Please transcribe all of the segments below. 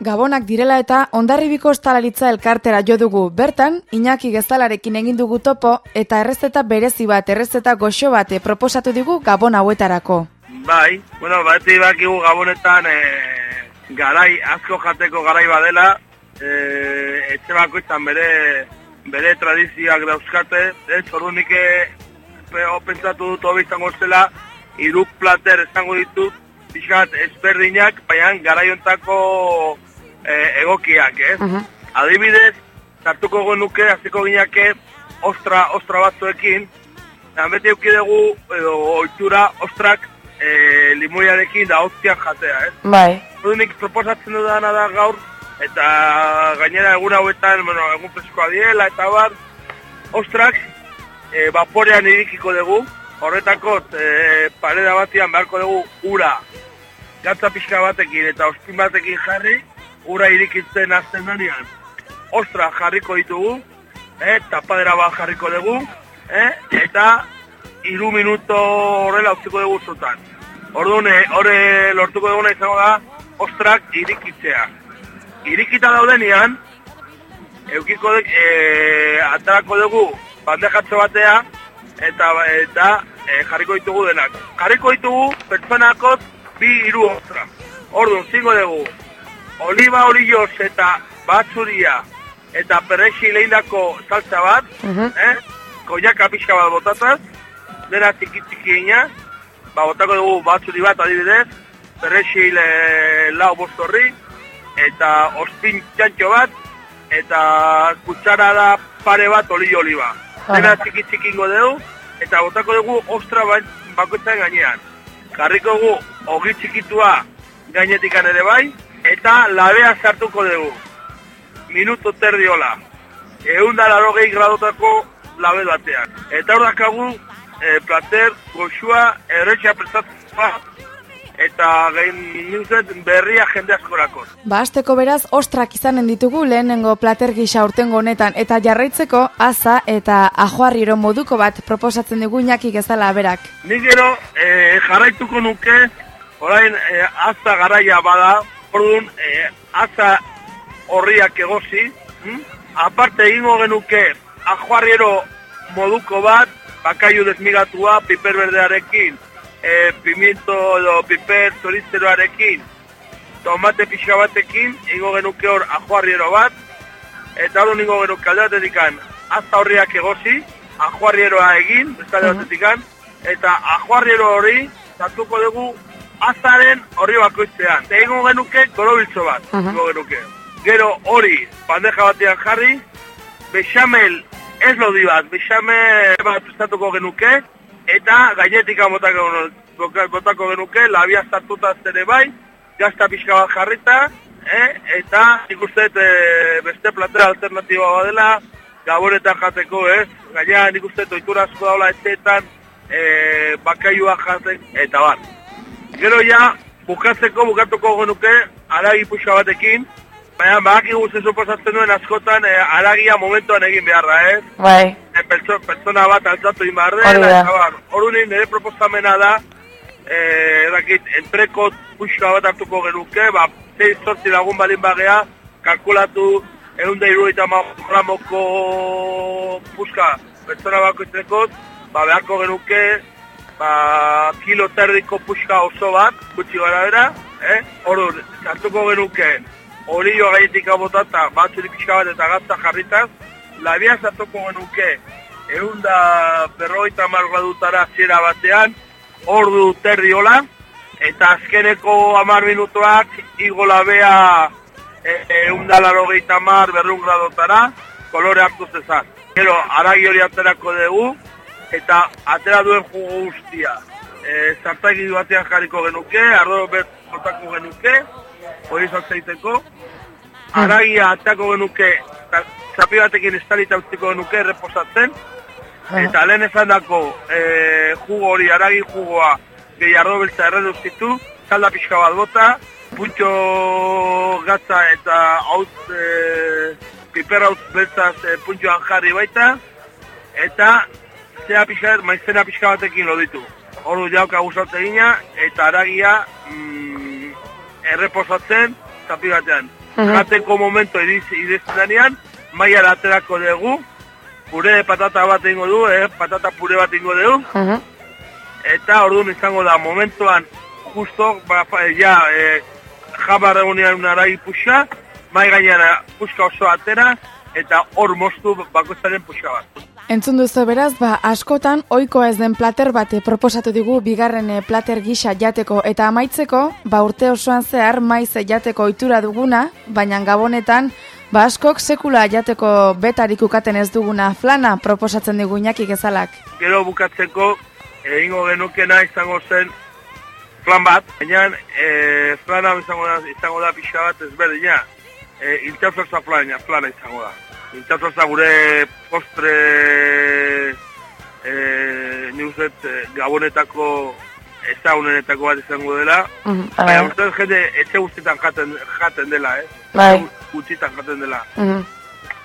Gabonak direla eta ondarribiko ostalaritza elkartera jo dugu. Bertan, Iñaki Gezalarekin egin dugu topo eta errezeta berezi bat, errezeta goxo bate proposatu digu Gabon hauetarako. Bai, bueno, bati bakigu Gabonetan e, garai, asko jateko garai badela, e, etxe bako izan bere, bere tradizioak dauzkate, ez, ordu nik pentsatu dut hobi izango zela, iruk plater izango ditut, pixkat ezberdinak, baina garaiontako e, egokiak, ez? Uh Adibidez, zartuko genuke, aziko gineke, ostra, ostra batzuekin, eta beti eukidegu, edo oitura, ostrak, e, limoiarekin da hoztiak jatea, ez? Bai. Zudunik proposatzen dudana da gaur, eta gainera egun hauetan, bueno, egun preskoa diela, eta bar, ostrak, e, vaporean irikiko dugu, horretako e, pareda batian beharko dugu ura, gatza pixka batekin eta ospin batekin jarri, ura irikitzen azten denean, ostra jarriko ditugu, eh, tapadera bat jarriko dugu, eh, eta iru minuto horrela utziko dugu zutan. Orduan, eh, horre lortuko duguna izango da, ostrak irikitzea. Irikita daudenean, eukiko dek, e, atarako dugu bandejatzo batea, eta eta e, jarriko ditugu denak. Jarriko ditugu pertsonakot bi hiru ostra. Orduan, zingo dugu, oliba olioz eta batzuria eta perrexi lehindako saltza bat, uh -huh. eh? koiaka pixka bat botataz, dena tiki tiki ba, botako dugu batzuri bat adibidez, perrexi le, lau bostorri, eta ospin txantxo bat, eta kutsara da pare bat olio oliba. Dena tiki tiki dugu, eta botako dugu ostra bat bakoetan gainean. Karriko dugu ogi txikitua gainetikan ere bai, eta labea sartuko dugu. Minuto terdiola. Egun da laro gradotako labe batean. Eta hor dakagu, e, plater, goxua, erretxea prestatzea, eta gehin nintzen berria jende askorako. Ba, azteko beraz, ostrak izanen ditugu lehenengo plater gisa urtengo honetan, eta jarraitzeko, aza eta ajoarriro moduko bat proposatzen dugu inaki gezala berak. Nik gero, e, jarraituko nuke, orain, e, aza garaia bada, Orduan, e, atza horriak egozi, hm? aparte egingo genuke ajuarriero moduko bat, bakaiu desmigatua, piper berdearekin, e, pimiento edo piper zorizeroarekin, tomate pixka batekin, egingo genuke hor ajuarriero bat, eta hori ningo genuke alde batetikan, azta horriak egozi, ajuarrieroa egin, bestale batetikan, eta ajuarriero hori, zatuko dugu azaren horri bakoitzean. Egingo genuke gorobiltzo bat, uh -huh. genuke. Gero hori bandeja batean jarri, bexamel ez lodi bat, bexamel bat prestatuko genuke, eta gainetik botako, genuke, labia zartuta zere bai, gazta pixka bat jarrita, eh? eta ikusten e, beste platera alternatiba badela, gaboretan jateko, ez? Gaina nik uste oitura asko daula etetan, e, bakaiua jatek, eta bat. Gero ja, bukatzeko, bukatuko genuke, aragi puxa batekin, baina baki guzti suposatzen duen askotan, e, aragia momentuan egin beharra, ez? Bai. E, pertso, pertsona bat altzatu egin behar dela, hori nire proposamena da, e, erakit, entreko puxa bat hartuko genuke, ba, zei sortzi lagun balin bagea, kalkulatu, egun da iru eta gramoko puska, pertsona bako iztekot, ba, beharko genuke, ba, kilo terdiko puxka oso bat, gutxi gara bera, eh? Horo, zartuko genuke, hori jo gaietik abotata, batzuri pixka bat eta gazta jarritaz, labia zartuko genuke, egun da berroita margadutara zera batean, ordu terdi hola, eta azkeneko amar minutuak, igo labea egun da laro gehieta mar berrun gradotara, kolore hartu zezan. Gero, aragi hori aterako dugu, eta atera duen jugo guztia. E, zartaki batean jarriko genuke, ardo bet botako genuke, hori zatzaiteko. Aragia atako genuke, zapi batekin estalita ustiko genuke, reposatzen. Eta lehen esan dako e, jugo hori, aragi jugoa, gehi ardo beltza erreduzitu, salda pixka bat bota, puntxo gatza eta haut, e, piper haut beltzaz e, jarri baita, eta zea pixka, maizena pixka batekin loditu. Horru jauka guztatzen gina, eta aragia mm, erreposatzen zapi batean. jateko momento irizten denean, maia aterako dugu, pure patata bat ingo du, eh? patata pure bat ingo dugu, eta orduan izango da momentuan justo, ba, ja, e, jabar egunean narai puxa, mai gainean puska oso atera, eta hor moztu bakoitzaren puxa bat. Entzun duzu beraz, ba, askotan, oikoa ez den plater bate proposatu digu bigarren eh, plater gisa jateko eta amaitzeko, ba urte osoan zehar maiz jateko ohitura duguna, baina gabonetan, ba askok sekula jateko betarik ukaten ez duguna flana proposatzen digu inaki gezalak. Gero bukatzeko, egingo genukena izango zen flan bat, baina e, flana izango da, izango da pixa bat ezberdina, e, interflosa flana, flana izango da. Interflosa gure postre e, ni uzet, e, gabonetako ezagunenetako bat izango dela, mm -hmm. baina uste jende etxe guztietan jaten, jaten dela, eh? Bai. Guztietan jaten dela. Mm -hmm.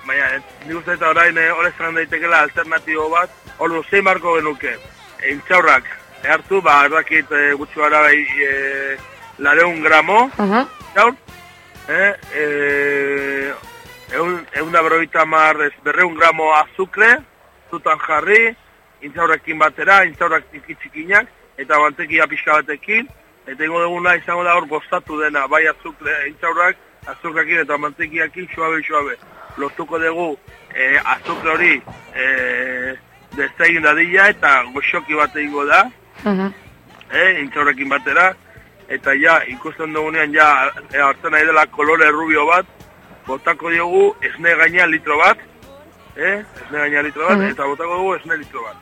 Baina, ni uste eta orain horrezan daitekela alternatibo bat, hor zein marko genuke, intxaurrak, hartu, ba, erdakit e, gutxu gara bai, e, lareun gramo, uh -huh. txaur, eh, e, egun, egun da berroita mar, berreun gramo azukre, zutan jarri, intxaurrekin batera, intxaurrak txiki eta mantekia pixka batekin, eta ingo duguna izango da hor gozatu dena, bai azukre, intxaurrak, azukrakin eta mantekiakin, suabe, suabe. Lortuko dugu e, azukre hori e, destegin dadila eta goxoki bat egingo da, uh -huh. eh, batera, eta ja, ikusten dugunean ja, e, hartzen nahi dela kolore rubio bat, botako diogu esne gaina litro bat, eh, esne gaina litro bat, eta botako dugu esne litro bat.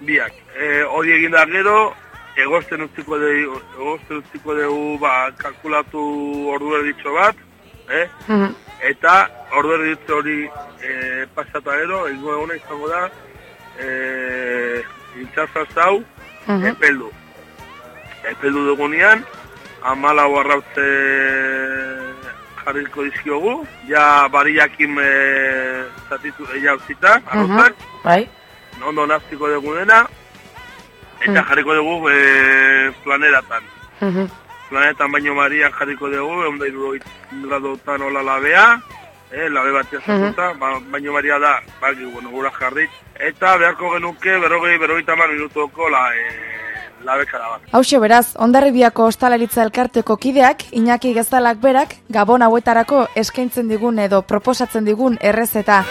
Biak, eh, hori egin da gero, egosten utziko dugu, egosten utziko dugu, ba, kalkulatu ordu erditxo bat, eh, eta ordu erditxo hori eh, pasata gero, egingo eguna izango da, eh, intxarza zau, -huh. epeldu. Epeldu dugunean, amala arrautze jarriko dizkiogu, ja bariakin e, zatitu eia utzita, arrautzak. Uh -huh. Bai. Ondo naztiko dugunena, eta uh -huh. jarriko dugu e, planeratan. Uh -huh. Planetan baino marian jarriko dugu, egun da iruro gradotan hola labea, eh, labe bat jazuta, uh -huh. baino maria da, bagi, bueno, gura jarrit, eta beharko genuke, berrogei, berrogei tamar minutuko la, e, la bekara bat. Hau beraz, ondarribiako ostalaritza elkarteko kideak, Iñaki Gezalak berak, Gabon hauetarako eskaintzen digun edo proposatzen digun errezeta.